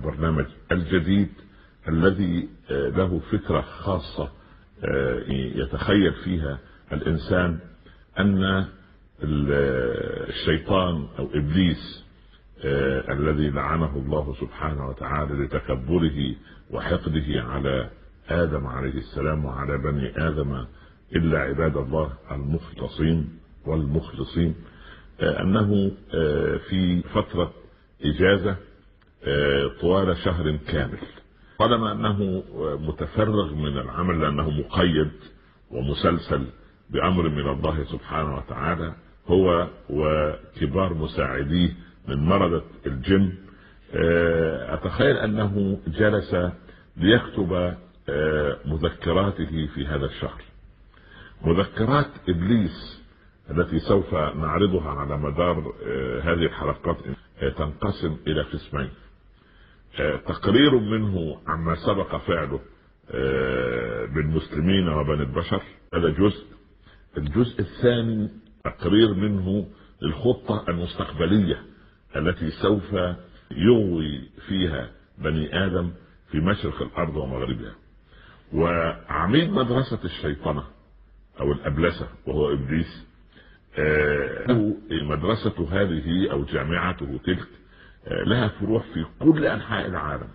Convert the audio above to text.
البرنامج الجديد الذي له فكرة خاصة يتخيل فيها الإنسان أن الشيطان أو إبليس الذي لعنه الله سبحانه وتعالى لتكبره وحقده على آدم عليه السلام وعلى بني آدم إلا عباد الله المخلصين والمخلصين أنه في فترة إجازة طوال شهر كامل. طالما أنه متفرغ من العمل لأنه مقيد ومسلسل بأمر من الله سبحانه وتعالى هو وكبار مساعديه من مردة الجن. أتخيل أنه جلس ليكتب مذكراته في هذا الشهر. مذكرات إبليس التي سوف نعرضها على مدار هذه الحلقات تنقسم إلى قسمين. تقرير منه عما سبق فعله بالمسلمين وبني البشر. هذا جزء. الجزء الثاني تقرير منه للخطة المستقبلية التي سوف يغوي فيها بني آدم في مشرق الأرض ومغربها. وعميد مدرسة الشيطنة أو الأبلسة وهو إبليس له مدرسة هذه أو جامعته تلك لها فروع في كل أنحاء العالم.